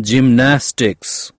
gymnastics.